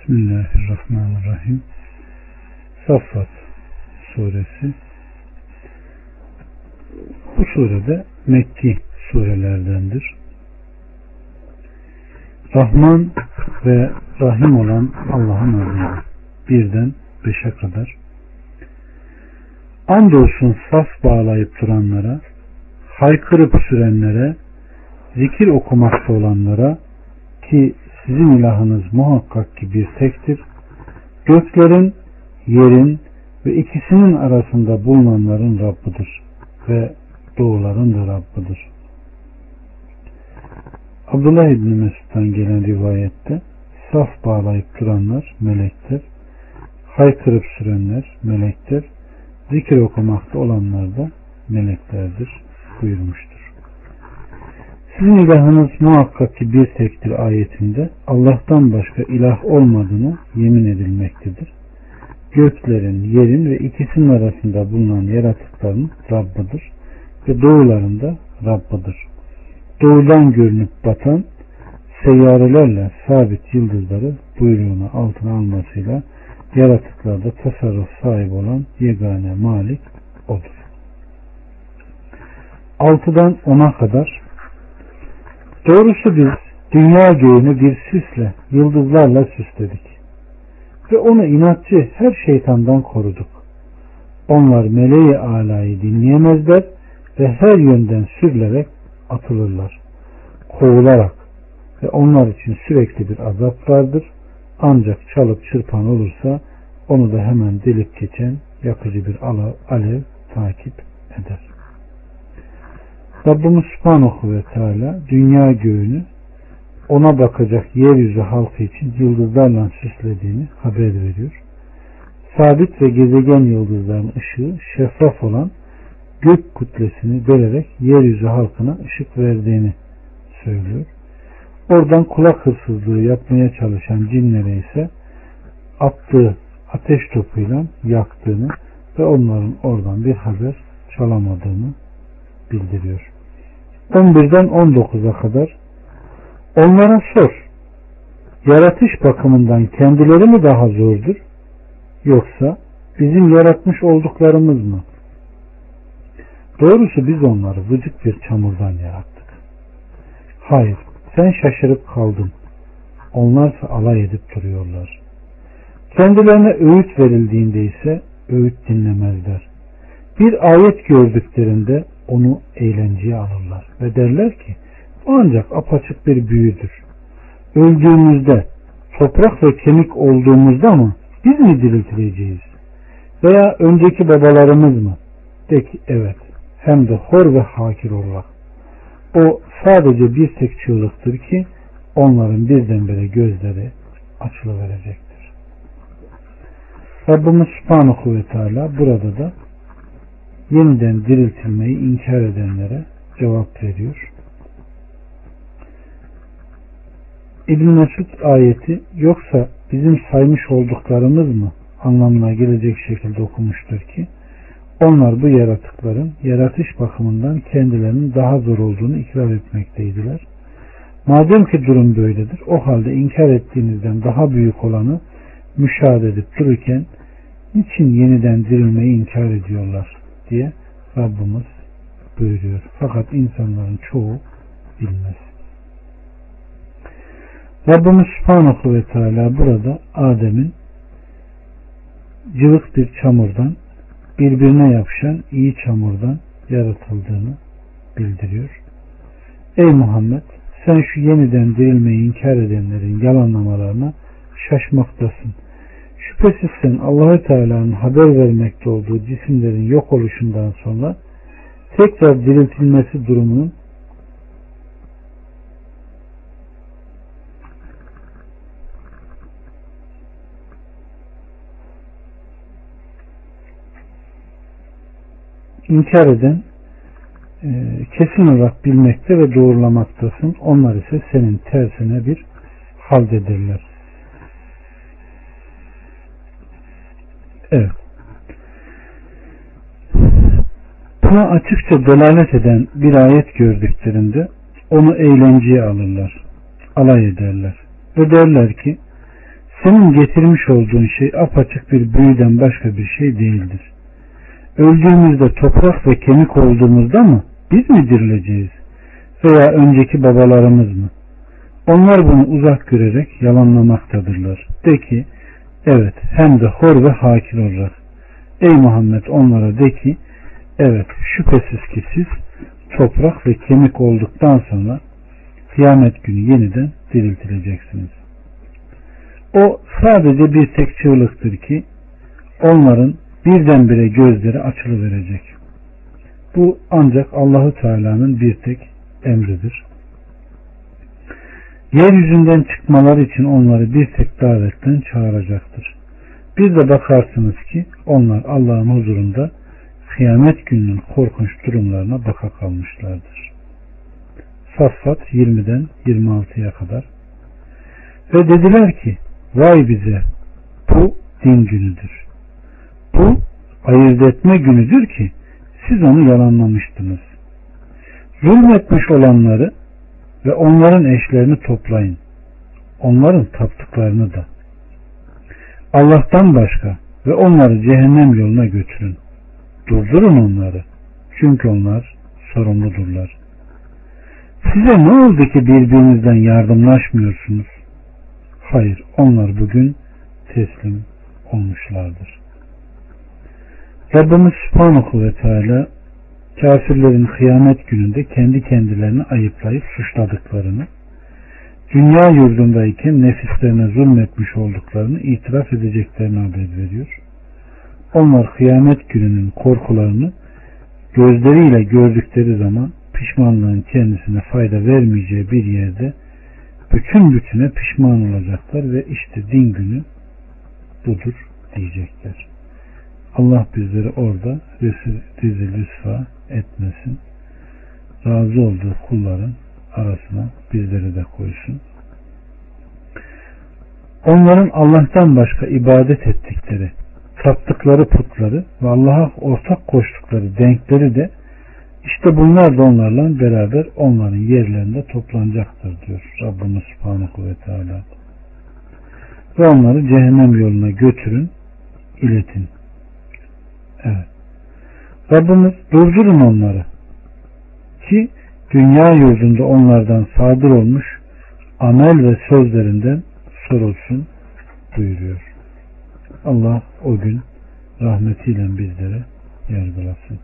Bismillahirrahmanirrahim. Saffat suresi. Bu surede Mekki surelerdendir. Rahman ve Rahim olan Allah'ın adıyla birden beşe kadar andolsun saf bağlayıp duranlara haykırıp sürenlere zikir okumakta olanlara ki sizin ilahınız muhakkak ki bir tektir. Göklerin, yerin ve ikisinin arasında bulunanların Rabbidir ve doğuların da Rabbidir. Abdullah İbni Mesud'dan gelen rivayette saf bağlayıp duranlar melekler, haykırıp sürenler melekler, zikir okumakta olanlar da meleklerdir buyurmuştur. Sizin ilahınız muhakkak ki bir tektir ayetinde Allah'tan başka ilah olmadığını yemin edilmektedir. Göklerin, yerin ve ikisinin arasında bulunan yaratıkların Rabbidir ve doğularında Rabbidir. Doğudan görünüp batan seyyarelerle sabit yıldızları buyruğunu altına almasıyla yaratıklarda tasarruf sahibi olan yegane malik odur. 6'dan 10'a kadar Doğrusu biz dünya göğünü bir süsle, yıldızlarla süsledik. Ve onu inatçı her şeytandan koruduk. Onlar meleği alayı dinleyemezler ve her yönden sürülerek atılırlar. Kovularak ve onlar için sürekli bir azap vardır. Ancak çalıp çırpan olursa onu da hemen delip geçen yakıcı bir alev takip eder. Rabbimiz Subhanahu ve Teala dünya göğünü ona bakacak yeryüzü halkı için yıldızlarla süslediğini haber veriyor. Sabit ve gezegen yıldızların ışığı şeffaf olan gök kütlesini delerek yeryüzü halkına ışık verdiğini söylüyor. Oradan kulak hırsızlığı yapmaya çalışan cinlere ise attığı ateş topuyla yaktığını ve onların oradan bir haber çalamadığını bildiriyor. 11'den 19'a kadar onlara sor. Yaratış bakımından kendileri mi daha zordur? Yoksa bizim yaratmış olduklarımız mı? Doğrusu biz onları vıcık bir çamurdan yarattık. Hayır, sen şaşırıp kaldın. Onlarsa alay edip duruyorlar. Kendilerine öğüt verildiğinde ise öğüt dinlemezler. Bir ayet gördüklerinde onu eğlenceye alırlar ve derler ki bu ancak apaçık bir büyüdür. Öldüğümüzde toprak ve kemik olduğumuzda mı biz mi diriltileceğiz? Veya önceki babalarımız mı? De ki evet hem de hor ve hakir olarak. O sadece bir tek çığlıktır ki onların birdenbire gözleri açılıverecektir. Rabbimiz Subhanahu ve Teala burada da yeniden diriltilmeyi inkar edenlere cevap veriyor. İbn Mesud ayeti yoksa bizim saymış olduklarımız mı anlamına gelecek şekilde okumuştur ki onlar bu yaratıkların yaratış bakımından kendilerinin daha zor olduğunu ikrar etmekteydiler. Madem ki durum böyledir o halde inkar ettiğinizden daha büyük olanı müşahede edip dururken niçin yeniden dirilmeyi inkar ediyorlar? Diye Rabbimiz buyuruyor. Fakat insanların çoğu bilmez. Rabbimiz Subhanahu ve Teala burada Adem'in cıvık bir çamurdan birbirine yapışan iyi çamurdan yaratıldığını bildiriyor. Ey Muhammed sen şu yeniden dirilmeyi inkar edenlerin yalanlamalarına şaşmaktasın. Şüphesiz sen Allahü Teala'nın haber vermekte olduğu cisimlerin yok oluşundan sonra tekrar diriltilmesi durumunun inkar eden e, kesin olarak bilmekte ve doğrulamaktasın. Onlar ise senin tersine bir haldedirler. Evet. Buna açıkça delalet eden bir ayet gördüklerinde onu eğlenceye alırlar. Alay ederler. Ve derler ki senin getirmiş olduğun şey apaçık bir büyüden başka bir şey değildir. Öldüğümüzde toprak ve kemik olduğumuzda mı biz mi dirileceğiz? Veya önceki babalarımız mı? Onlar bunu uzak görerek yalanlamaktadırlar. De ki, evet hem de hor ve hakir olarak. Ey Muhammed onlara de ki, evet şüphesiz ki siz toprak ve kemik olduktan sonra kıyamet günü yeniden diriltileceksiniz. O sadece bir tek çığlıktır ki onların birdenbire gözleri açılıverecek. Bu ancak Allahu Teala'nın bir tek emridir. Yeryüzünden çıkmaları için onları bir tek davetten çağıracaktır. Bir de bakarsınız ki onlar Allah'ın huzurunda kıyamet gününün korkunç durumlarına baka kalmışlardır. Saffat 20'den 26'ya kadar ve dediler ki vay bize bu din günüdür. Bu ayırt etme günüdür ki siz onu yalanlamıştınız. Zulmetmiş olanları ve onların eşlerini toplayın. Onların taptıklarını da. Allah'tan başka ve onları cehennem yoluna götürün. Durdurun onları. Çünkü onlar sorumludurlar. Size ne oldu ki birbirinizden yardımlaşmıyorsunuz? Hayır, onlar bugün teslim olmuşlardır. Rabbimiz Subhanahu ve Teala kafirlerin kıyamet gününde kendi kendilerini ayıplayıp suçladıklarını, dünya yurdundayken nefislerine zulmetmiş olduklarını itiraf edeceklerini haber veriyor. Onlar kıyamet gününün korkularını gözleriyle gördükleri zaman pişmanlığın kendisine fayda vermeyeceği bir yerde bütün bütüne pişman olacaklar ve işte din günü budur diyecekler. Allah bizleri orada rezil rüsva etmesin. Razı olduğu kulların arasına bizleri de koysun. Onların Allah'tan başka ibadet ettikleri, taptıkları putları ve Allah'a ortak koştukları denkleri de işte bunlar da onlarla beraber onların yerlerinde toplanacaktır diyor Rabbimiz Subhanahu ve Teala. Ve onları cehennem yoluna götürün, iletin. Evet. Rabbimiz durdurun onları ki dünya yurdunda onlardan sadır olmuş amel ve sözlerinden sorulsun buyuruyor. Allah o gün rahmetiyle bizlere yargılasın.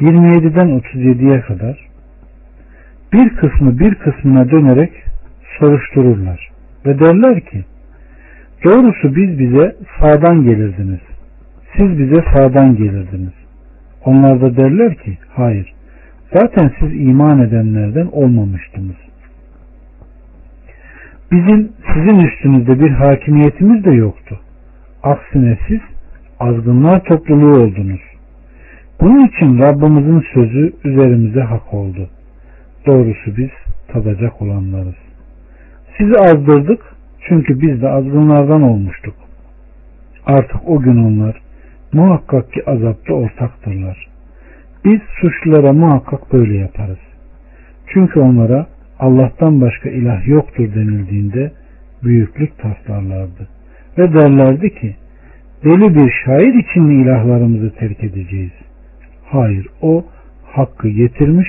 27'den 37'ye kadar bir kısmı bir kısmına dönerek soruştururlar ve derler ki doğrusu biz bize sağdan gelirdiniz siz bize sağdan gelirdiniz. Onlar da derler ki hayır zaten siz iman edenlerden olmamıştınız. Bizim sizin üstünüzde bir hakimiyetimiz de yoktu. Aksine siz azgınlar topluluğu oldunuz. Bunun için Rabbimizin sözü üzerimize hak oldu. Doğrusu biz tadacak olanlarız. Sizi azdırdık çünkü biz de azgınlardan olmuştuk. Artık o gün onlar muhakkak ki azapta ortaktırlar. Biz suçlulara muhakkak böyle yaparız. Çünkü onlara Allah'tan başka ilah yoktur denildiğinde büyüklük taslarlardı. Ve derlerdi ki deli bir şair için mi ilahlarımızı terk edeceğiz? Hayır o hakkı getirmiş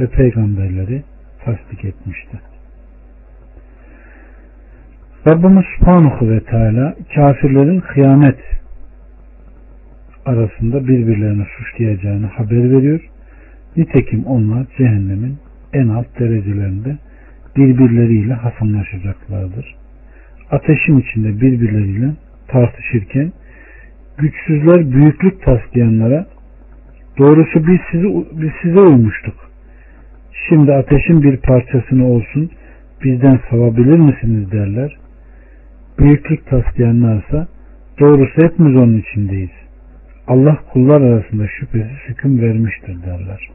ve peygamberleri tasdik etmişti. Rabbimiz Subhanahu ve Teala kafirlerin kıyamet arasında birbirlerini suçlayacağını haber veriyor. Nitekim onlar cehennemin en alt derecelerinde birbirleriyle hasımlaşacaklardır. Ateşin içinde birbirleriyle tartışırken güçsüzler büyüklük taslayanlara doğrusu biz, sizi, biz size uymuştuk. Şimdi ateşin bir parçasını olsun bizden savabilir misiniz derler. Büyüklük taslayanlarsa doğrusu hepimiz onun içindeyiz. Allah kullar arasında şüphesiz hüküm vermiştir derler.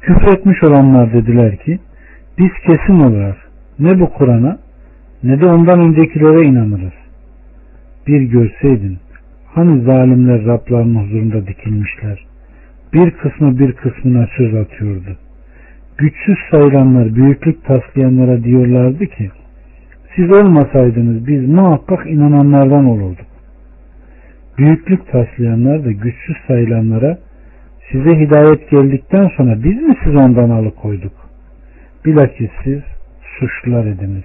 Küfretmiş olanlar dediler ki biz kesin olarak ne bu Kur'an'a ne de ondan öncekilere inanırız. Bir görseydin hani zalimler Rablarının huzurunda dikilmişler. Bir kısmı bir kısmına söz atıyordu. Güçsüz sayılanlar büyüklük taslayanlara diyorlardı ki Siz olmasaydınız biz muhakkak inananlardan olurduk. Büyüklük taslayanlar da güçsüz sayılanlara size hidayet geldikten sonra biz mi siz ondan alıkoyduk? Bilakis siz suçlular ediniz.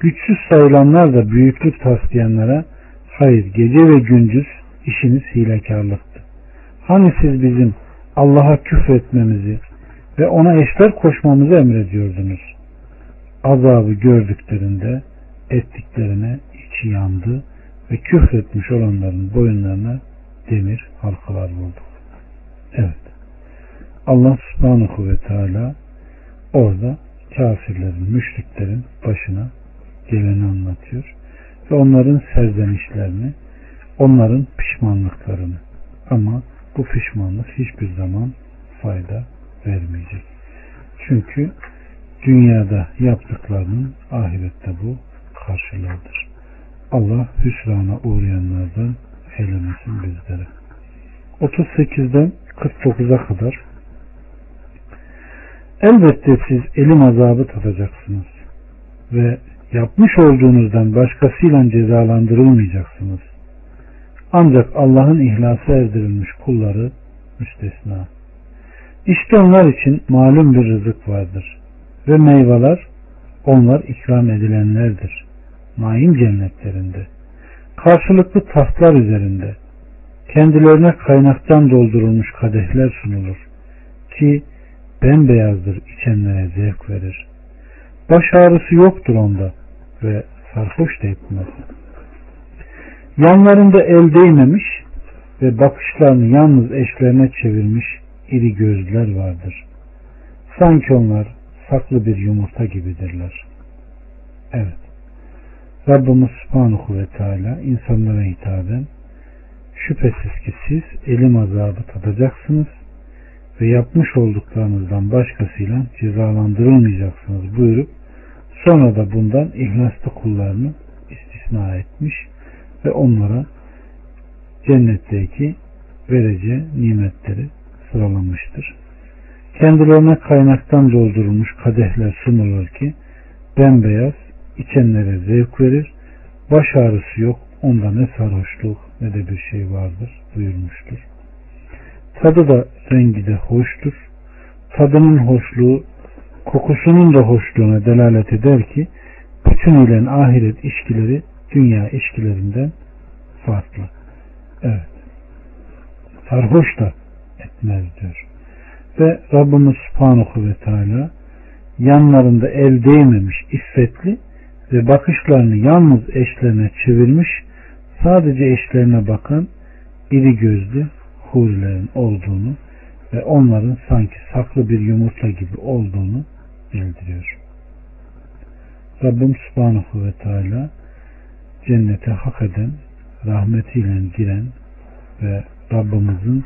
Güçsüz sayılanlar da büyüklük taslayanlara hayır gece ve gündüz işiniz hilekarlıktı. Hani siz bizim Allah'a küfretmemizi ve ona eşler koşmamızı emrediyordunuz. Azabı gördüklerinde ettiklerine içi yandı ve küfretmiş olanların boyunlarına demir halkalar bulduk. Evet. Allah subhanahu ve teala orada kafirlerin, müşriklerin başına geleni anlatıyor. Ve onların serzenişlerini, onların pişmanlıklarını. Ama bu pişmanlık hiçbir zaman fayda vermeyecek. Çünkü dünyada yaptıklarının ahirette bu karşılığıdır. Allah hüsrana uğrayanlardan eylemesin bizleri. 38'den 49'a kadar Elbette siz elim azabı tadacaksınız ve yapmış olduğunuzdan başkasıyla cezalandırılmayacaksınız. Ancak Allah'ın ihlası erdirilmiş kulları müstesna. İşte onlar için malum bir rızık vardır. Ve meyveler onlar ikram edilenlerdir. Naim cennetlerinde. Karşılıklı tahtlar üzerinde. Kendilerine kaynaktan doldurulmuş kadehler sunulur. Ki bembeyazdır içenlere zevk verir. Baş ağrısı yoktur onda ve sarhoş da etmez. Yanlarında el değmemiş ve bakışlarını yalnız eşlerine çevirmiş iri gözler vardır. Sanki onlar saklı bir yumurta gibidirler. Evet. Rabbimiz Subhanahu ve Teala insanlara hitaben şüphesiz ki siz elim azabı tadacaksınız ve yapmış olduklarınızdan başkasıyla cezalandırılmayacaksınız buyurup sonra da bundan ihlaslı kullarını istisna etmiş ve onlara cennetteki vereceği nimetleri sıralamıştır. Kendilerine kaynaktan doldurulmuş kadehler sunulur ki bembeyaz içenlere zevk verir. Baş ağrısı yok. Onda ne sarhoşluk ne de bir şey vardır buyurmuştur. Tadı da rengi de hoştur. Tadının hoşluğu kokusunun da hoşluğuna delalet eder ki bütünüyle ahiret işkileri dünya işkilerinden farklı. Evet. Sarhoş da etmez diyor. Ve Rabbimiz Subhanahu ve Teala yanlarında el değmemiş iffetli ve bakışlarını yalnız eşlerine çevirmiş sadece eşlerine bakan iri gözlü hurilerin olduğunu ve onların sanki saklı bir yumurta gibi olduğunu bildiriyor. Rabbim Subhanahu ve Teala cennete hak eden, rahmetiyle giren ve Rabbimizin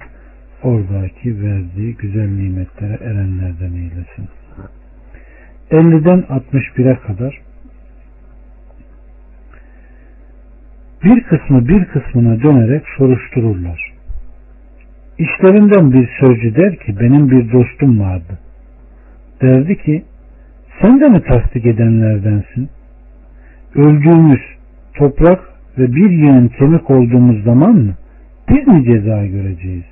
oradaki verdiği güzel nimetlere erenlerden eylesin. 50'den 61'e kadar bir kısmı bir kısmına dönerek soruştururlar. İşlerinden bir sözcü der ki benim bir dostum vardı. Derdi ki sen de mi tasdik edenlerdensin? Öldüğümüz toprak ve bir yığın kemik olduğumuz zaman mı biz mi ceza göreceğiz?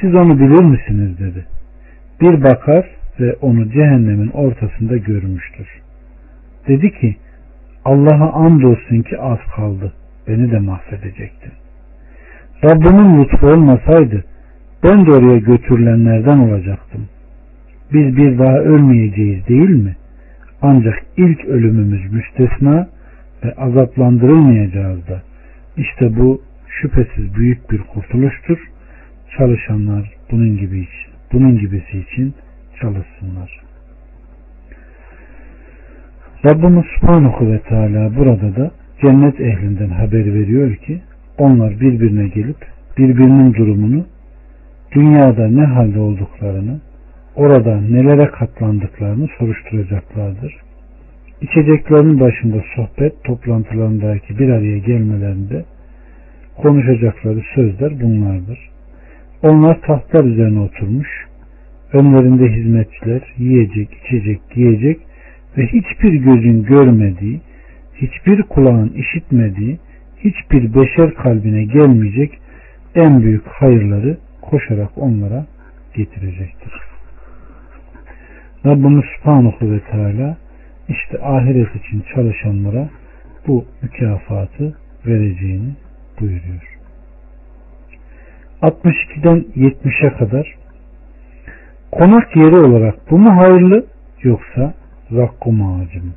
Siz onu bilir misiniz dedi. Bir bakar ve onu cehennemin ortasında görmüştür. Dedi ki Allah'a andolsun ki az kaldı. Beni de mahvedecektin. Rabbimin lütfu olmasaydı ben de oraya götürülenlerden olacaktım. Biz bir daha ölmeyeceğiz değil mi? Ancak ilk ölümümüz müstesna ve azaplandırılmayacağız da. İşte bu şüphesiz büyük bir kurtuluştur. Çalışanlar bunun gibi bunun gibisi için çalışsınlar. Rabbimiz Subhanahu ve Teala burada da cennet ehlinden haber veriyor ki onlar birbirine gelip birbirinin durumunu dünyada ne halde olduklarını orada nelere katlandıklarını soruşturacaklardır. İçeceklerin başında sohbet toplantılarındaki bir araya gelmelerinde konuşacakları sözler bunlardır. Onlar tahtlar üzerine oturmuş, önlerinde hizmetçiler yiyecek, içecek, giyecek ve hiçbir gözün görmediği, hiçbir kulağın işitmediği, hiçbir beşer kalbine gelmeyecek en büyük hayırları koşarak onlara getirecektir. Rabbimiz Subhanahu ve Teala işte ahiret için çalışanlara bu mükafatı vereceğini buyuruyor. 62'den 70'e kadar konak yeri olarak bu mu hayırlı yoksa zakkum ağacı mı?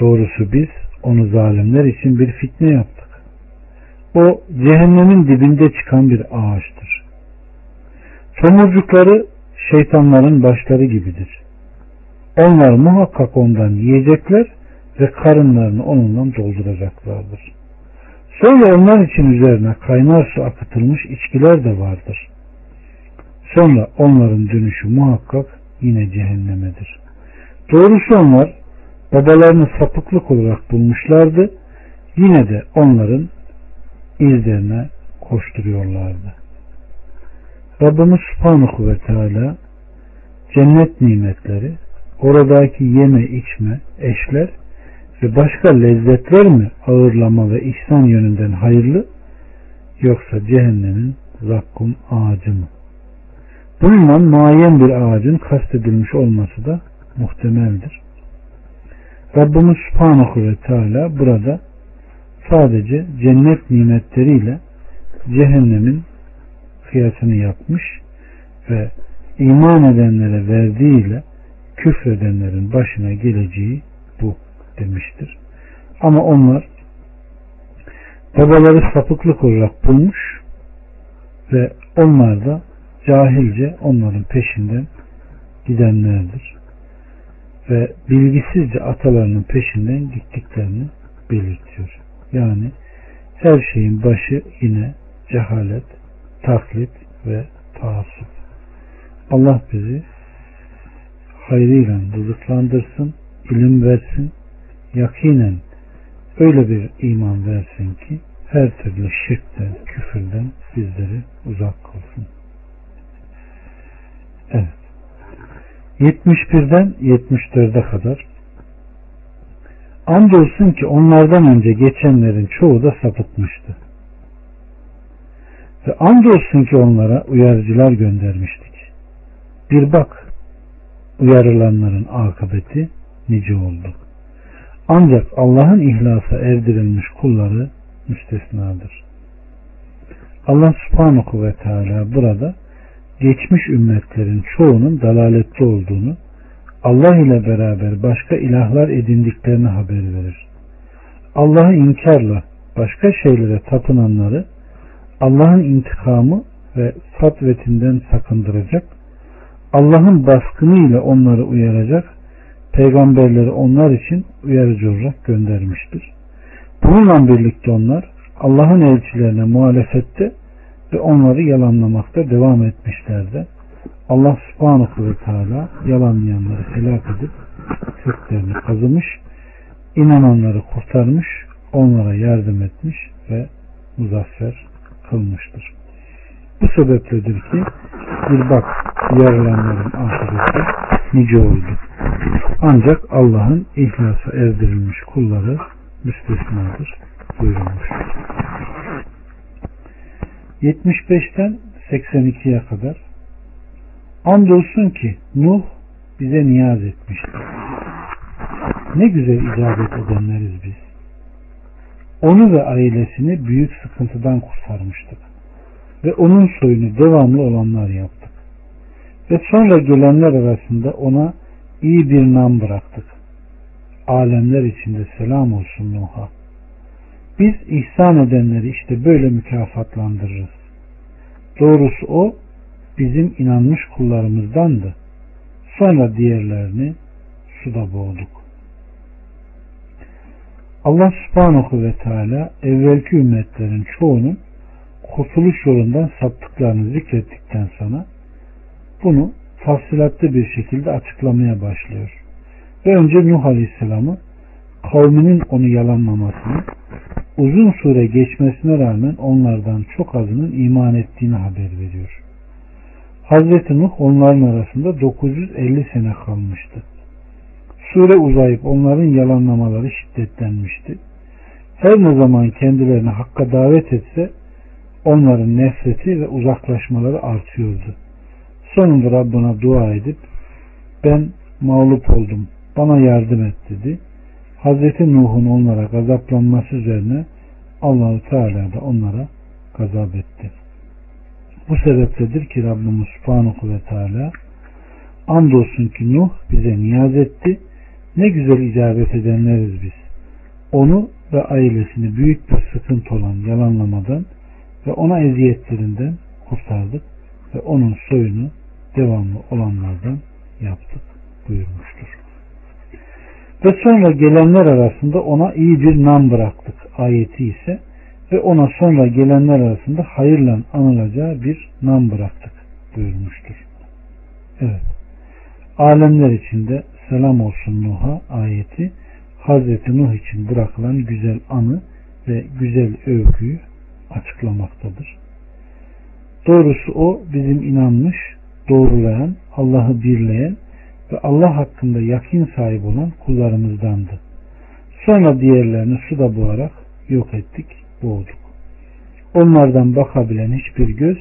Doğrusu biz onu zalimler için bir fitne yaptık. O cehennemin dibinde çıkan bir ağaçtır. Tomurcukları şeytanların başları gibidir. Onlar muhakkak ondan yiyecekler ve karınlarını onunla dolduracaklardır. Sonra onlar için üzerine kaynar su akıtılmış içkiler de vardır. Sonra onların dönüşü muhakkak yine cehennemedir. Doğrusu onlar babalarını sapıklık olarak bulmuşlardı. Yine de onların izlerine koşturuyorlardı. Rabbimiz Subhanahu ve Teala cennet nimetleri, oradaki yeme içme, eşler ve başka lezzetler mi ağırlama ve ihsan yönünden hayırlı yoksa cehennemin zakkum ağacı mı? Bununla muayyen bir ağacın kastedilmiş olması da muhtemeldir. Rabbimiz Subhanahu ve Teala burada sadece cennet nimetleriyle cehennemin kıyasını yapmış ve iman edenlere verdiğiyle küfredenlerin başına geleceği bu demiştir. Ama onlar babaları sapıklık olarak bulmuş ve onlar da cahilce onların peşinden gidenlerdir. Ve bilgisizce atalarının peşinden gittiklerini belirtiyor. Yani her şeyin başı yine cehalet, taklit ve taassup. Allah bizi hayrıyla rızıklandırsın, ilim versin, yakinen öyle bir iman versin ki her türlü şirkten, küfürden bizleri uzak kılsın. Evet. 71'den 74'e kadar Andolsun ki onlardan önce geçenlerin çoğu da sapıtmıştı. Ve andolsun ki onlara uyarıcılar göndermiştik. Bir bak, uyarılanların akıbeti nice oldu. Ancak Allah'ın ihlasa erdirilmiş kulları müstesnadır. Allah subhanahu ve teala burada geçmiş ümmetlerin çoğunun dalalette olduğunu, Allah ile beraber başka ilahlar edindiklerini haber verir. Allah'ı inkarla başka şeylere tapınanları Allah'ın intikamı ve satvetinden sakındıracak, Allah'ın baskını ile onları uyaracak, peygamberleri onlar için uyarıcı olarak göndermiştir. Bununla birlikte onlar Allah'ın elçilerine muhalefette ve onları yalanlamakta devam etmişlerdi. Allah subhanahu ve teala yalanlayanları helak edip köklerini kazımış, inananları kurtarmış, onlara yardım etmiş ve muzaffer kılmıştır. Bu sebepledir ki bir bak yarılanların akıbeti nice oldu. Ancak Allah'ın ihlasa erdirilmiş kulları müstesnadır buyurulmuştur. 75'ten 82'ye kadar Andolsun ki Nuh bize niyaz etmişti. Ne güzel icabet edenleriz biz. Onu ve ailesini büyük sıkıntıdan kurtarmıştık. Ve onun soyunu devamlı olanlar yaptık. Ve sonra gelenler arasında ona iyi bir nam bıraktık. Alemler içinde selam olsun Nuh'a. Biz ihsan edenleri işte böyle mükafatlandırırız. Doğrusu o bizim inanmış kullarımızdandı. Sonra diğerlerini suda boğduk. Allah subhanahu ve teala evvelki ümmetlerin çoğunun kurtuluş yolundan saptıklarını zikrettikten sonra bunu tafsilatlı bir şekilde açıklamaya başlıyor. Ve önce Nuh Aleyhisselam'ı kavminin onu yalanlamasını, uzun süre geçmesine rağmen onlardan çok azının iman ettiğini haber veriyor. Hazreti Nuh onların arasında 950 sene kalmıştı. Sure uzayıp onların yalanlamaları şiddetlenmişti. Her ne zaman kendilerini hakka davet etse onların nefreti ve uzaklaşmaları artıyordu. Sonunda Rabbına dua edip ben mağlup oldum bana yardım et dedi. Hazreti Nuh'un onlara gazaplanması üzerine Allahu Teala da onlara gazap etti. Bu sebepledir ki Rabbimiz Subhanahu ve Teala andolsun ki Nuh bize niyaz etti. Ne güzel icabet edenleriz biz. Onu ve ailesini büyük bir sıkıntı olan yalanlamadan ve ona eziyetlerinden kurtardık ve onun soyunu devamlı olanlardan yaptık buyurmuştur. Ve sonra gelenler arasında ona iyi bir nam bıraktık ayeti ise ve ona sonra gelenler arasında hayırla anılacağı bir nam bıraktık buyurmuştur. Evet. Alemler içinde selam olsun Nuh'a ayeti Hazreti Nuh için bırakılan güzel anı ve güzel övgüyü açıklamaktadır. Doğrusu o bizim inanmış, doğrulayan, Allah'ı birleyen ve Allah hakkında yakin sahibi olan kullarımızdandı. Sonra diğerlerini suda boğarak yok ettik, boğduk. Onlardan bakabilen hiçbir göz,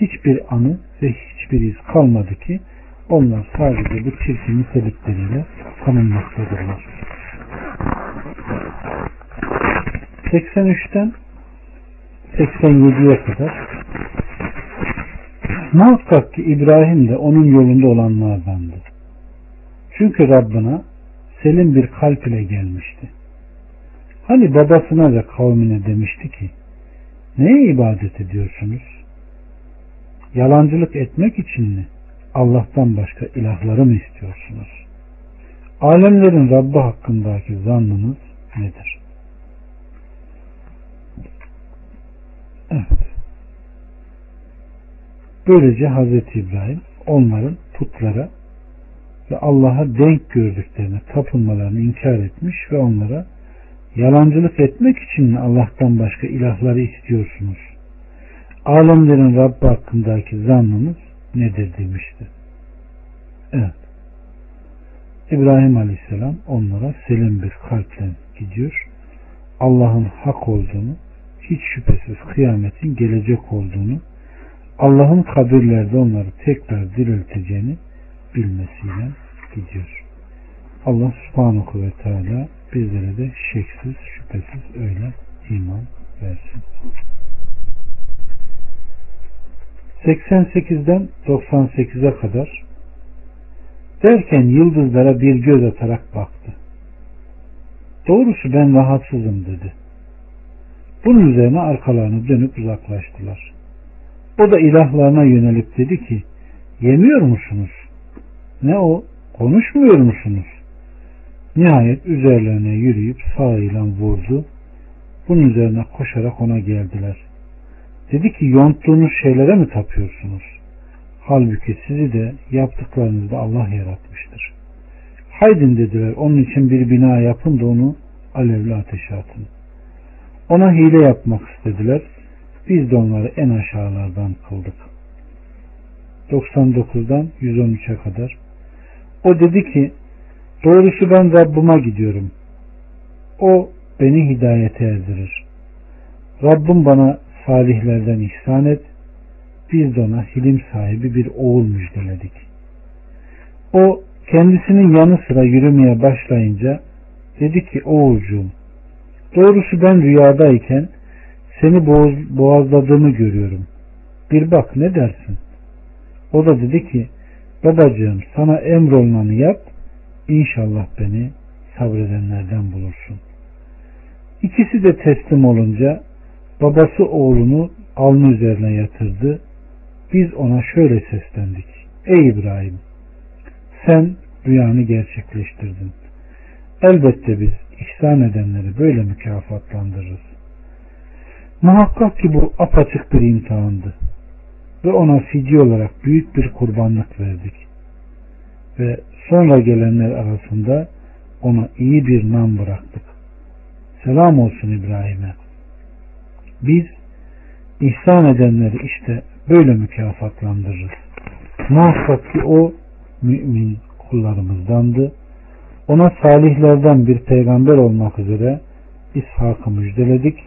hiçbir anı ve hiçbir iz kalmadı ki onlar sadece bu çirkin nitelikleriyle tanınmaktadırlar. 83'ten 87'ye kadar muhakkak ki İbrahim de onun yolunda olanlardandı. Çünkü Rabbına selim bir kalp ile gelmişti. Hani babasına ve kavmine demişti ki neye ibadet ediyorsunuz? Yalancılık etmek için mi? Allah'tan başka ilahları mı istiyorsunuz? Alemlerin Rabbi hakkındaki zannınız nedir? Evet. Böylece Hazreti İbrahim onların putlara ve Allah'a denk gördüklerini, tapınmalarını inkar etmiş ve onlara yalancılık etmek için mi Allah'tan başka ilahları istiyorsunuz? Alemlerin Rabbi hakkındaki zannınız nedir demişti. Evet. İbrahim Aleyhisselam onlara selim bir kalple gidiyor. Allah'ın hak olduğunu, hiç şüphesiz kıyametin gelecek olduğunu, Allah'ın kabirlerde onları tekrar dirilteceğini bilmesiyle gidiyor. Allah subhanahu ve teala bizlere de şeksiz şüphesiz öyle iman versin. 88'den 98'e kadar derken yıldızlara bir göz atarak baktı. Doğrusu ben rahatsızım dedi. Bunun üzerine arkalarını dönüp uzaklaştılar. O da ilahlarına yönelip dedi ki yemiyor musunuz? Ne o? Konuşmuyor musunuz? Nihayet üzerlerine yürüyüp sağıyla vurdu. Bunun üzerine koşarak ona geldiler. Dedi ki yonttuğunuz şeylere mi tapıyorsunuz? Halbuki sizi de yaptıklarınızda Allah yaratmıştır. Haydin dediler onun için bir bina yapın da onu alevli ateşe atın. Ona hile yapmak istediler. Biz de onları en aşağılardan kıldık. 99'dan 113'e kadar o dedi ki doğrusu ben Rabbime gidiyorum. O beni hidayete erdirir. Rabbim bana salihlerden ihsan et. Biz de ona hilim sahibi bir oğul müjdeledik. O kendisinin yanı sıra yürümeye başlayınca dedi ki oğulcuğum doğrusu ben rüyadayken seni boğaz, boğazladığımı görüyorum. Bir bak ne dersin? O da dedi ki babacığım sana emrolunanı yap inşallah beni sabredenlerden bulursun. İkisi de teslim olunca babası oğlunu alnı üzerine yatırdı. Biz ona şöyle seslendik. Ey İbrahim sen rüyanı gerçekleştirdin. Elbette biz ihsan edenleri böyle mükafatlandırırız. Muhakkak ki bu apaçık bir imtihandı. Ve ona fidye olarak büyük bir kurbanlık verdik. Ve sonra gelenler arasında ona iyi bir nam bıraktık. Selam olsun İbrahim'e. Biz ihsan edenleri işte böyle mükafatlandırırız. Muhakkak ki o mümin kullarımızdandı. Ona salihlerden bir peygamber olmak üzere İshak'ı müjdeledik.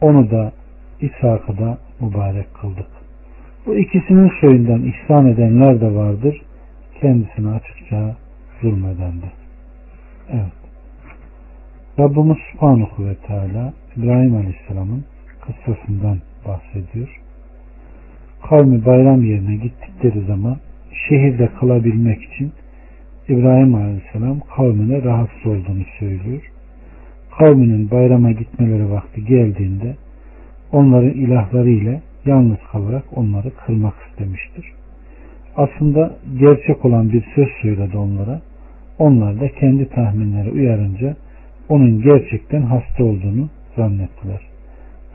Onu da İshak'ı da mübarek kıldık. Bu ikisinin soyundan ihsan edenler de vardır. Kendisine açıkça zulmedendi. Evet. Rabbimiz Subhanahu ve Teala İbrahim Aleyhisselam'ın kıssasından bahsediyor. Kavmi bayram yerine gittikleri zaman şehirde kalabilmek için İbrahim Aleyhisselam kavmine rahatsız olduğunu söylüyor. Kavminin bayrama gitmeleri vakti geldiğinde onların ilahları ile yalnız kalarak onları kırmak istemiştir. Aslında gerçek olan bir söz söyledi onlara. Onlar da kendi tahminleri uyarınca onun gerçekten hasta olduğunu zannettiler.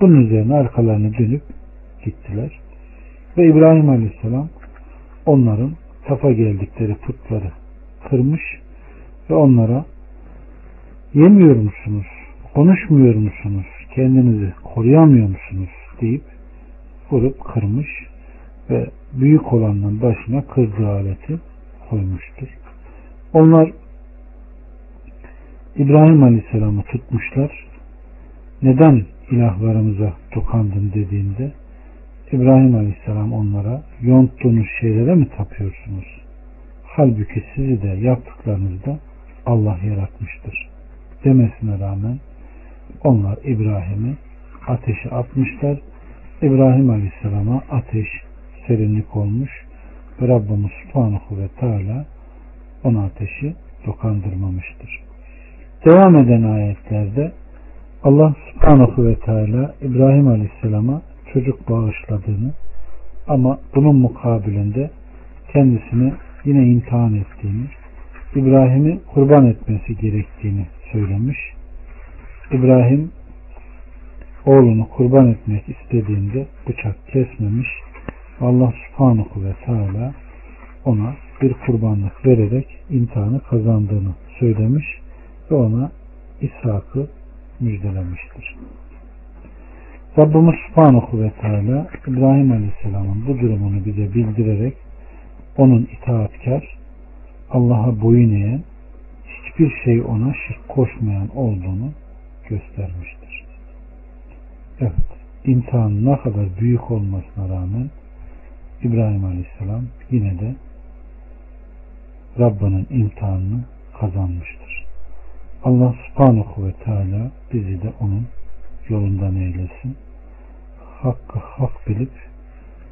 Bunun üzerine arkalarını dönüp gittiler. Ve İbrahim Aleyhisselam onların tafa geldikleri putları kırmış ve onlara yemiyor musunuz, konuşmuyor musunuz, kendinizi koruyamıyor musunuz deyip vurup kırmış ve büyük olanın başına kırdığı aleti koymuştur. Onlar İbrahim Aleyhisselam'ı tutmuşlar. Neden ilahlarımıza dokandın dediğinde İbrahim Aleyhisselam onlara yonttuğunuz şeylere mi tapıyorsunuz? Halbuki sizi de yaptıklarınızda Allah yaratmıştır. Demesine rağmen onlar İbrahim'i ateşe atmışlar. İbrahim Aleyhisselam'a ateş serinlik olmuş ve Rabbimiz Subhanahu ve Teala ona ateşi dokandırmamıştır. Devam eden ayetlerde Allah subhanahu ve teala İbrahim aleyhisselama çocuk bağışladığını ama bunun mukabilinde kendisini yine imtihan ettiğini, İbrahim'i kurban etmesi gerektiğini söylemiş. İbrahim oğlunu kurban etmek istediğinde bıçak kesmemiş. Allah subhanahu ve teala ona bir kurbanlık vererek imtihanı kazandığını söylemiş ve ona İshak'ı müjdelemiştir. Rabbimiz Subhanahu ve Teala İbrahim Aleyhisselam'ın bu durumunu bize bildirerek onun itaatkar, Allah'a boyun eğen, hiçbir şey ona şirk koşmayan olduğunu göstermiştir. Evet, imtihanın ne kadar büyük olmasına rağmen İbrahim Aleyhisselam yine de Rabbinin imtihanını kazanmıştır. Allah subhanahu ve teala bizi de onun yolundan eylesin. Hakkı hak bilip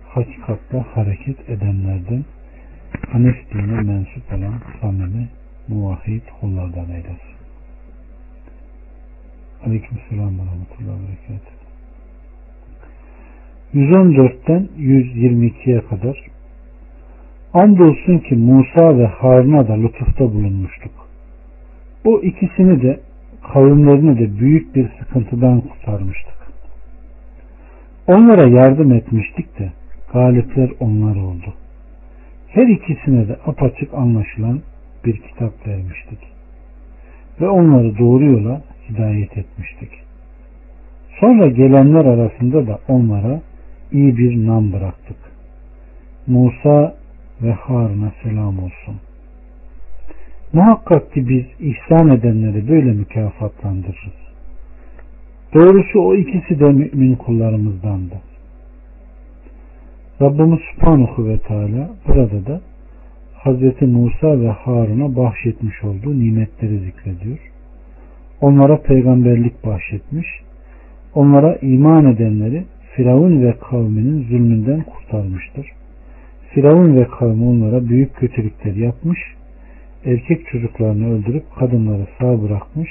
hakikatle hareket edenlerden Hanif dine mensup olan samimi muvahhid kullardan eylesin. Aleyküm selam ve rahmetullahi ve 114'ten 122'ye kadar Andolsun ki Musa ve Harun'a da lütufta bulunmuştuk. Bu ikisini de kavimlerini de büyük bir sıkıntıdan kurtarmıştık. Onlara yardım etmiştik de galipler onlar oldu. Her ikisine de apaçık anlaşılan bir kitap vermiştik. Ve onları doğru yola hidayet etmiştik. Sonra gelenler arasında da onlara iyi bir nam bıraktık. Musa ve Harun'a selam olsun. Muhakkak ki biz ihsan edenleri böyle mükafatlandırırız. Doğrusu o ikisi de mümin kullarımızdandı. Rabbimiz Subhanahu ve Teala burada da Hz. Musa ve Harun'a bahşetmiş olduğu nimetleri zikrediyor. Onlara peygamberlik bahşetmiş, onlara iman edenleri Firavun ve kavminin zulmünden kurtarmıştır. Firavun ve kavmi onlara büyük kötülükler yapmış erkek çocuklarını öldürüp kadınları sağ bırakmış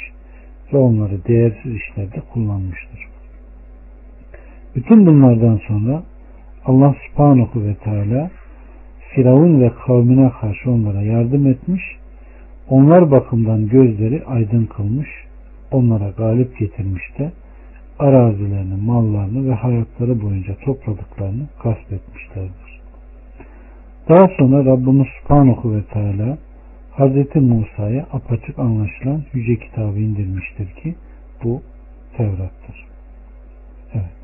ve onları değersiz işlerde kullanmıştır. Bütün bunlardan sonra Allah subhanahu ve teala Firavun ve kavmine karşı onlara yardım etmiş, onlar bakımdan gözleri aydın kılmış, onlara galip getirmiş de arazilerini, mallarını ve hayatları boyunca topladıklarını gasp etmişlerdir. Daha sonra Rabbimiz Subhanahu ve Teala Hz. Musa'ya apaçık anlaşılan yüce kitabı indirmiştir ki bu Tevrat'tır. Evet.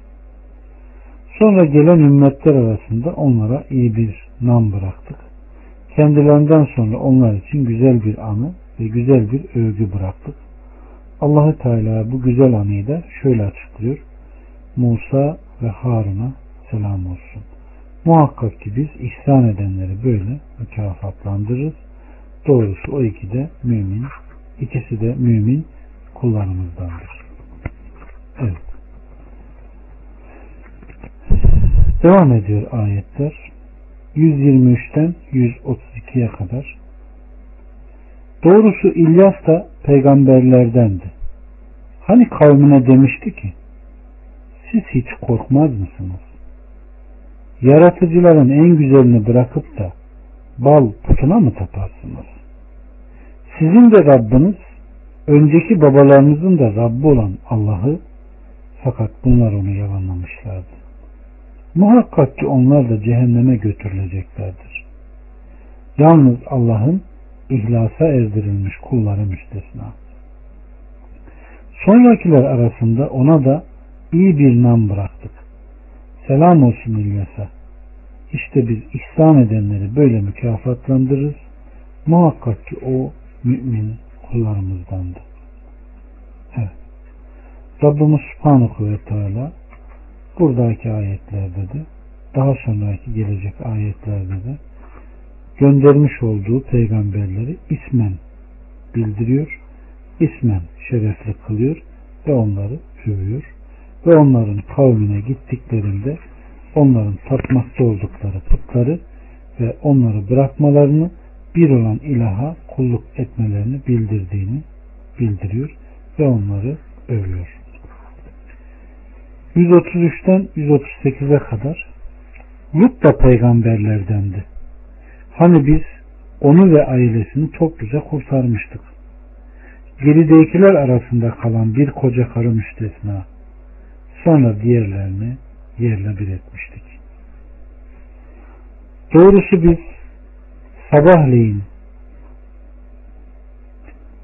Sonra gelen ümmetler arasında onlara iyi bir nam bıraktık. Kendilerinden sonra onlar için güzel bir anı ve güzel bir övgü bıraktık. Allahü Teala bu güzel anıyı da şöyle açıklıyor. Musa ve Harun'a selam olsun. Muhakkak ki biz ihsan edenleri böyle mükafatlandırırız. Doğrusu o iki de mümin, ikisi de mümin kullarımızdandır. Evet. Devam ediyor ayetler. 123'ten 132'ye kadar. Doğrusu İlyas da peygamberlerdendi. Hani kavmine demişti ki siz hiç korkmaz mısınız? Yaratıcıların en güzelini bırakıp da bal putuna mı taparsınız? Sizin de Rabbiniz önceki babalarınızın da Rabbi olan Allah'ı fakat bunlar onu yalanlamışlardı. Muhakkak ki onlar da cehenneme götürüleceklerdir. Yalnız Allah'ın ihlasa erdirilmiş kulları müstesna. Sonrakiler arasında ona da iyi bir nam bıraktık. Selam olsun İlyas'a. İşte biz ihsan edenleri böyle mükafatlandırırız. Muhakkak ki o mümin kullarımızdandı. Evet. Rabbimiz Subhanahu ve Teala buradaki ayetlerde de daha sonraki gelecek ayetlerde de göndermiş olduğu peygamberleri ismen bildiriyor, ismen şerefli kılıyor ve onları övüyor ve onların kavmine gittiklerinde onların tapmakta oldukları putları ve onları bırakmalarını bir olan ilaha kulluk etmelerini bildirdiğini bildiriyor ve onları övüyor. 133'ten 138'e kadar Lut da peygamberlerdendi. Hani biz onu ve ailesini topluca kurtarmıştık. Geridekiler arasında kalan bir koca karı müstesna. Sonra diğerlerini yerle bir etmiştik. Doğrusu biz sabahleyin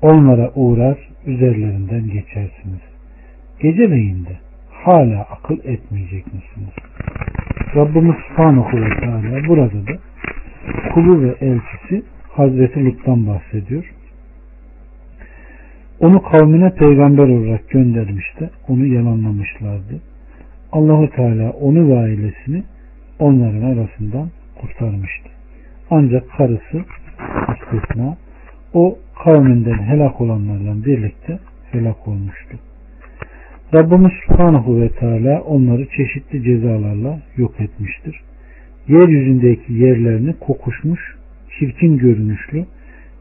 onlara uğrar üzerlerinden geçersiniz. Geceleyin de hala akıl etmeyecek misiniz? Rabbimiz Subhanahu ve Teala burada da kulu ve elçisi Hazreti Lut'tan bahsediyor. Onu kavmine peygamber olarak göndermişti. Onu yalanlamışlardı. Allahu Teala onu ve ailesini onların arasından kurtarmıştı. Ancak karısı istisna o kavminden helak olanlarla birlikte helak olmuştu. Rabbimiz Subhanahu ve Teala onları çeşitli cezalarla yok etmiştir. Yeryüzündeki yerlerini kokuşmuş, çirkin görünüşlü,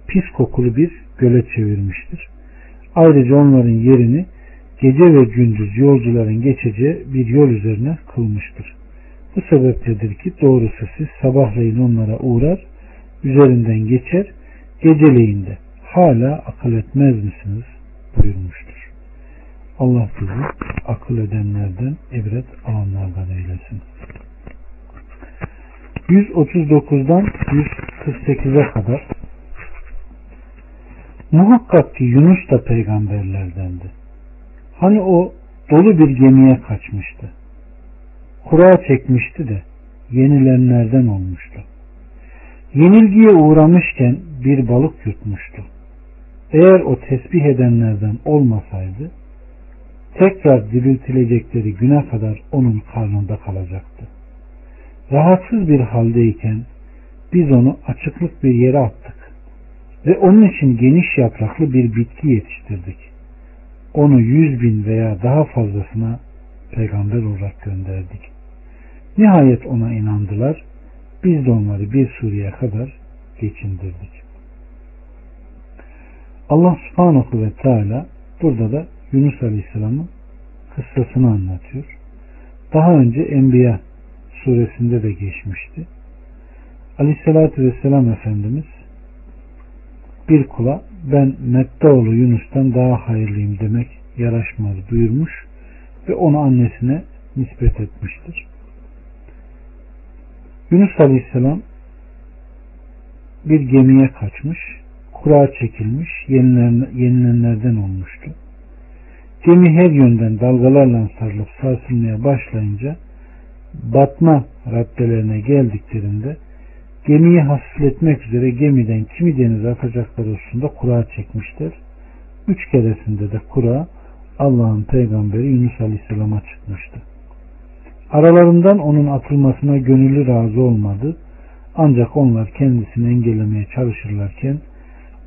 pis kokulu bir göle çevirmiştir. Ayrıca onların yerini gece ve gündüz yolcuların geçeceği bir yol üzerine kılmıştır. Bu sebeptedir ki doğrusu siz sabahleyin onlara uğrar, üzerinden geçer, geceleyin de hala akıl etmez misiniz buyurmuştur. Allah bizi akıl edenlerden, ibret alanlardan eylesin. 139'dan 148'e kadar Muhakkak ki Yunus da peygamberlerdendi. Hani o dolu bir gemiye kaçmıştı. Kura çekmişti de yenilenlerden olmuştu. Yenilgiye uğramışken bir balık yutmuştu. Eğer o tesbih edenlerden olmasaydı tekrar diriltilecekleri güne kadar onun karnında kalacaktı. Rahatsız bir haldeyken biz onu açıklık bir yere attık ve onun için geniş yapraklı bir bitki yetiştirdik. Onu yüz bin veya daha fazlasına peygamber olarak gönderdik. Nihayet ona inandılar. Biz de onları bir Suriye kadar geçindirdik. Allah subhanahu ve teala burada da Yunus Aleyhisselam'ın kıssasını anlatıyor. Daha önce Enbiya suresinde de geçmişti. Aleyhissalatü Vesselam Efendimiz bir kula ben Mettaoğlu Yunus'tan daha hayırlıyım demek yaraşmaz buyurmuş ve onu annesine nispet etmiştir. Yunus Aleyhisselam bir gemiye kaçmış, kura çekilmiş, yenilenlerden olmuştu. Gemi her yönden dalgalarla sarılıp sarsılmaya başlayınca batma raddelerine geldiklerinde gemiyi hafifletmek üzere gemiden kimi denize atacakları hususunda kura çekmişler. Üç keresinde de kura Allah'ın peygamberi Yunus Aleyhisselam'a çıkmıştı. Aralarından onun atılmasına gönüllü razı olmadı. Ancak onlar kendisini engellemeye çalışırlarken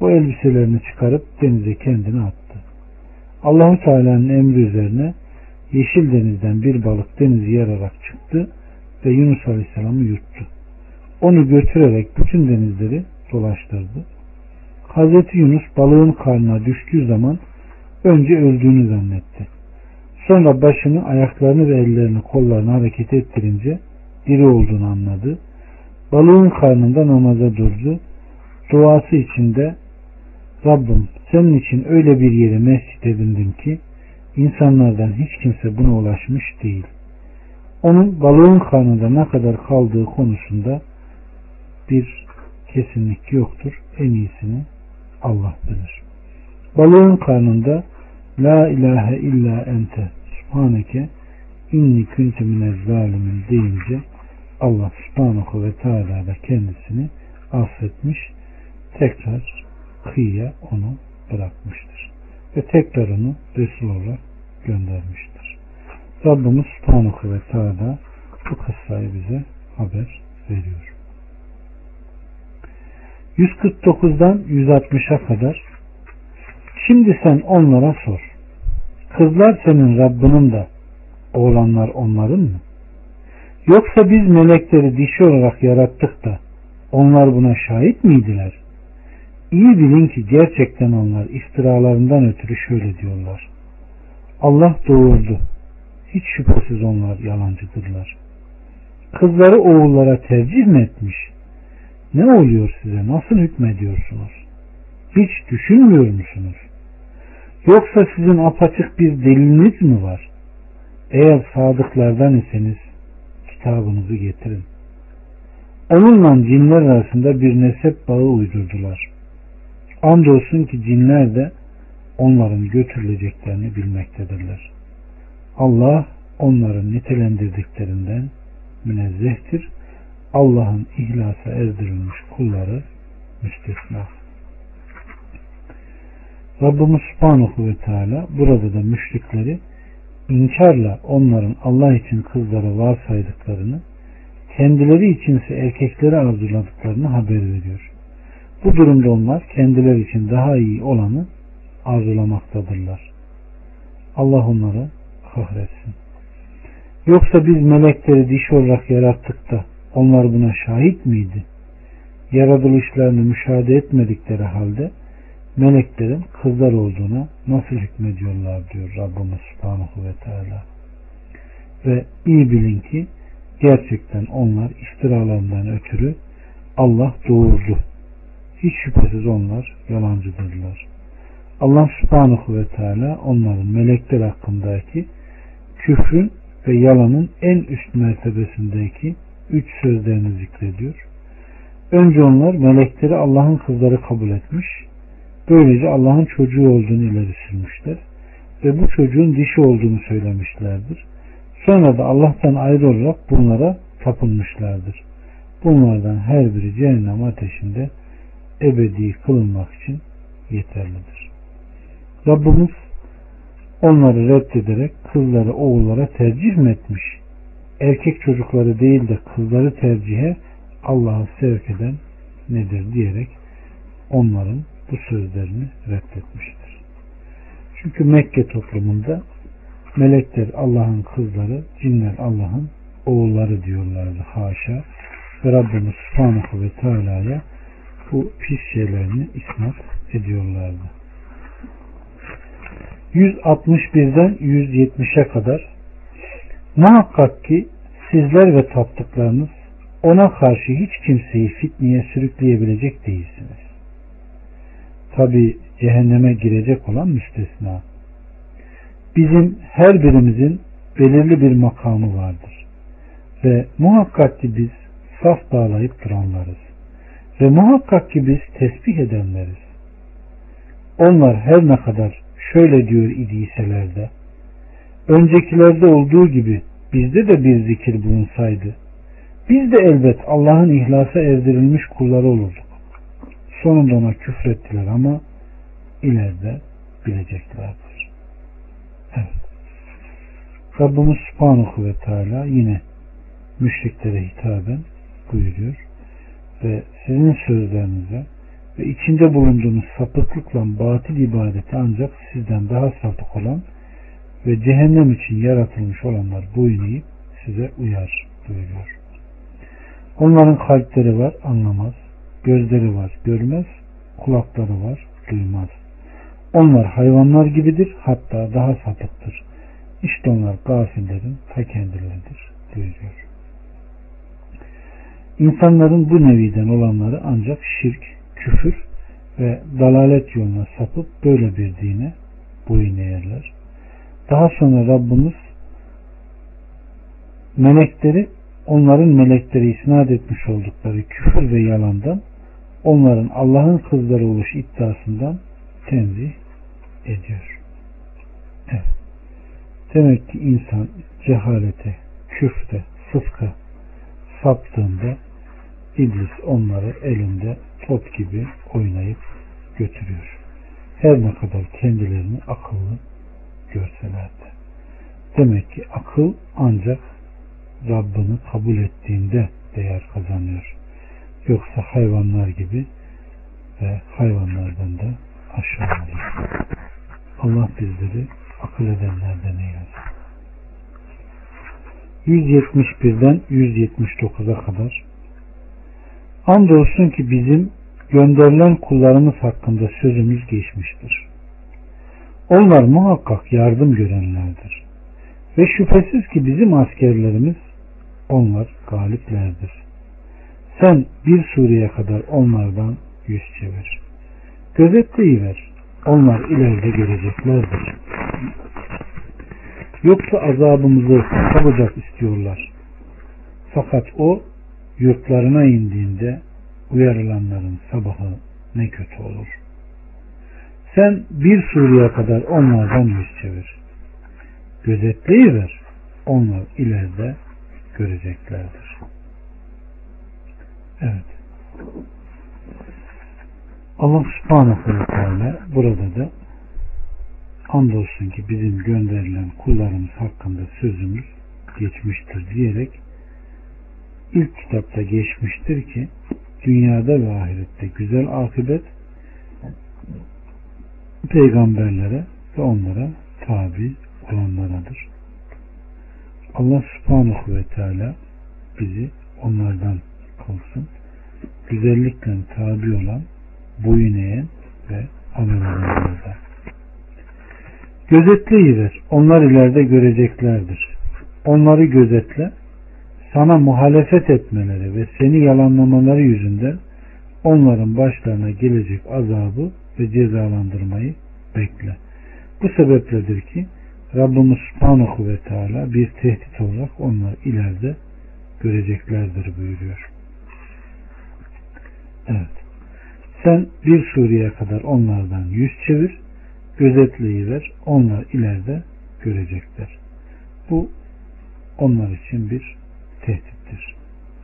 o elbiselerini çıkarıp denize kendini attı. Allahu Teala'nın emri üzerine Yeşil Deniz'den bir balık denizi yararak çıktı ve Yunus Aleyhisselam'ı yuttu. Onu götürerek bütün denizleri dolaştırdı. Hazreti Yunus balığın karnına düştüğü zaman önce öldüğünü zannetti. Sonra başını, ayaklarını ve ellerini, kollarını hareket ettirince diri olduğunu anladı. Balığın karnında namaza durdu. Duası içinde Rabbim senin için öyle bir yeri mescit edindim ki insanlardan hiç kimse buna ulaşmış değil. Onun balığın karnında ne kadar kaldığı konusunda bir kesinlik yoktur. En iyisini Allah bilir. Balığın karnında La ilahe illa ente subhaneke inni kuntu minez zalimin deyince Allah subhanahu ve teala da kendisini affetmiş tekrar kıyıya onu bırakmıştır. Ve tekrar onu Resul olarak göndermiştir. Rabbimiz subhanahu ve teala bu kıssayı bize haber veriyor. 149'dan 160'a kadar Şimdi sen onlara sor. Kızlar senin Rabbinin de oğlanlar onların mı? Yoksa biz melekleri dişi olarak yarattık da onlar buna şahit miydiler? İyi bilin ki gerçekten onlar iftiralarından ötürü şöyle diyorlar. Allah doğurdu. Hiç şüphesiz onlar yalancıdırlar. Kızları oğullara tercih mi etmiş? Ne oluyor size? Nasıl hükmediyorsunuz? Hiç düşünmüyor musunuz? Yoksa sizin apaçık bir deliliniz mi var? Eğer sadıklardan iseniz kitabınızı getirin. Onunla cinler arasında bir nesep bağı uydurdular. Andolsun ki cinler de onların götürüleceklerini bilmektedirler. Allah onların nitelendirdiklerinden münezzehtir. Allah'ın ihlasa erdirilmiş kulları müstesna. Rabbimiz Subhanahu ve Teala burada da müşrikleri inkarla onların Allah için kızları varsaydıklarını kendileri içinse erkekleri arzuladıklarını haber veriyor. Bu durumda onlar kendileri için daha iyi olanı arzulamaktadırlar. Allah onları kahretsin. Yoksa biz melekleri diş olarak yarattık da onlar buna şahit miydi? Yaratılışlarını müşahede etmedikleri halde meleklerin kızlar olduğuna nasıl hükmediyorlar diyor Rabbimiz Subhanahu ve Teala. Ve iyi bilin ki gerçekten onlar iftiralarından ötürü Allah doğurdu. Hiç şüphesiz onlar yalancıdırlar. Allah subhanahu ve teala onların melekler hakkındaki küfrün ve yalanın en üst mertebesindeki üç sözlerini zikrediyor. Önce onlar melekleri Allah'ın kızları kabul etmiş Böylece Allah'ın çocuğu olduğunu ileri sürmüşler ve bu çocuğun dişi olduğunu söylemişlerdir. Sonra da Allah'tan ayrı olarak bunlara tapınmışlardır. Bunlardan her biri cehennem ateşinde ebedi kılınmak için yeterlidir. Rabbimiz onları reddederek kızları oğullara tercih mi etmiş? Erkek çocukları değil de kızları tercihe Allah'ı sevk eden nedir diyerek onların bu sözlerini reddetmiştir. Çünkü Mekke toplumunda melekler Allah'ın kızları, cinler Allah'ın oğulları diyorlardı haşa. Ve Rabbimiz Subhanahu ve Teala'ya bu pis şeylerini isnat ediyorlardı. 161'den 170'e kadar muhakkak ki sizler ve taptıklarınız ona karşı hiç kimseyi fitneye sürükleyebilecek değilsiniz. Tabi cehenneme girecek olan müstesna. Bizim her birimizin belirli bir makamı vardır. Ve muhakkak ki biz saf bağlayıp duranlarız. Ve muhakkak ki biz tesbih edenleriz. Onlar her ne kadar şöyle diyor idiyseler de öncekilerde olduğu gibi bizde de bir zikir bulunsaydı Biz de elbet Allah'ın ihlasa erdirilmiş kulları olurduk. Sonunda ona küfrettiler ama ileride bileceklerdir. Evet. Rabbimiz Subhanahu ve Teala yine müşriklere hitaben buyuruyor ve sizin sözlerinize ve içinde bulunduğunuz sapıklıkla batıl ibadeti ancak sizden daha sapık olan ve cehennem için yaratılmış olanlar boyun eğip size uyar buyuruyor. Onların kalpleri var anlamaz, gözleri var görmez, kulakları var duymaz. Onlar hayvanlar gibidir hatta daha sapıktır. İşte onlar gafillerin ta kendileridir buyuruyor. İnsanların bu neviden olanları ancak şirk, küfür ve dalalet yoluna sapıp böyle bir dine boyun eğerler. Daha sonra Rabbimiz melekleri onların melekleri isnat etmiş oldukları küfür ve yalandan onların Allah'ın kızları oluş iddiasından tenzih ediyor. Evet. Demek ki insan cehalete, küfre, fıska saptığında iblis onları elinde top gibi oynayıp götürüyor. Her ne kadar kendilerini akıllı görseler de. Demek ki akıl ancak Rabbini kabul ettiğinde değer kazanıyor. Yoksa hayvanlar gibi ve hayvanlardan da aşağı oluyor. Allah bizleri akıl edenlerden eylesin. 171'den 179'a kadar Andolsun ki bizim gönderilen kullarımız hakkında sözümüz geçmiştir. Onlar muhakkak yardım görenlerdir. Ve şüphesiz ki bizim askerlerimiz onlar galiplerdir. Sen bir Suriye kadar onlardan yüz çevir. Gözetleyiver. Onlar ileride göreceklerdir. Yoksa azabımızı kalacak istiyorlar. Fakat o yurtlarına indiğinde uyarılanların sabahı ne kötü olur. Sen bir Suriye kadar onlardan yüz çevir. Gözetleyiver. Onlar ileride göreceklerdir. Evet. Allah subhanahu ve teala burada da andolsun ki bizim gönderilen kullarımız hakkında sözümüz geçmiştir diyerek ilk kitapta geçmiştir ki dünyada ve ahirette güzel akıbet peygamberlere ve onlara tabi olanlaradır. Allah subhanahu ve teala bizi onlardan kılsın. Güzellikle tabi olan, boyun eğen ve amel edenlerden. Gözetleyiver. Onlar ileride göreceklerdir. Onları gözetle. Sana muhalefet etmeleri ve seni yalanlamaları yüzünden onların başlarına gelecek azabı ve cezalandırmayı bekle. Bu sebepledir ki Rabbimiz Subhanahu ve Teala bir tehdit olarak onlar ileride göreceklerdir buyuruyor. Evet. Sen bir Suriye kadar onlardan yüz çevir, gözetleyiver, onlar ileride görecekler. Bu onlar için bir tehdittir.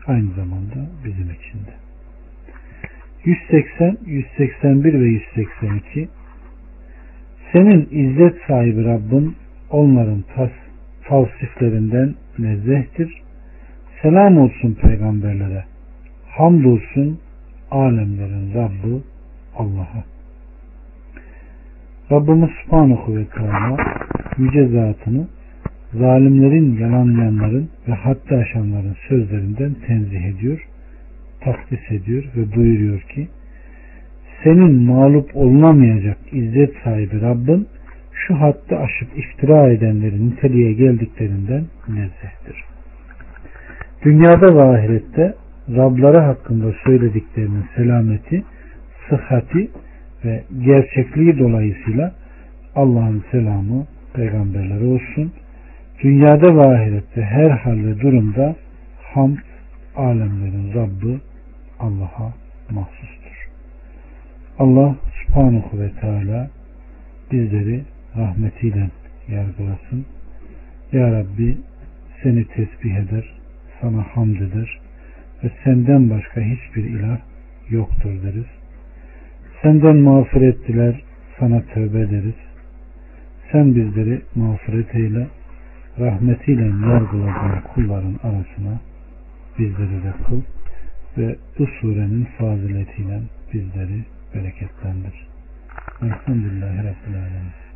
Aynı zamanda bizim için de. 180, 181 ve 182 Senin izzet sahibi Rabbin onların tas, tavsiflerinden nezzehtir. Selam olsun peygamberlere. Hamdolsun alemlerin Rabbi Allah'a. Rabbimiz Subhanahu ve Teala yüce zatını zalimlerin, yalanlayanların ve haddi aşanların sözlerinden tenzih ediyor, takdis ediyor ve buyuruyor ki senin mağlup olunamayacak izzet sahibi Rabbin şu haddi aşıp iftira edenlerin niteliğe geldiklerinden nezzehtir. Dünyada ve ahirette Rabları hakkında söylediklerinin selameti, sıhhati ve gerçekliği dolayısıyla Allah'ın selamı peygamberlere olsun. Dünyada ve ahirette her halde durumda hamd alemlerin Rabbi Allah'a mahsustur. Allah subhanahu ve teala bizleri rahmetiyle yargılasın. Ya Rabbi seni tesbih eder, sana hamd eder, ve senden başka hiçbir ilah yoktur deriz. Senden mağfiret diler, sana tövbe deriz. Sen bizleri mağfiret eyle, rahmetiyle yargıladığın kulların arasına bizleri de kıl ve bu surenin faziletiyle bizleri bereketlendir. Elhamdülillahi Rabbil Alemin.